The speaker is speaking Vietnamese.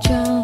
trong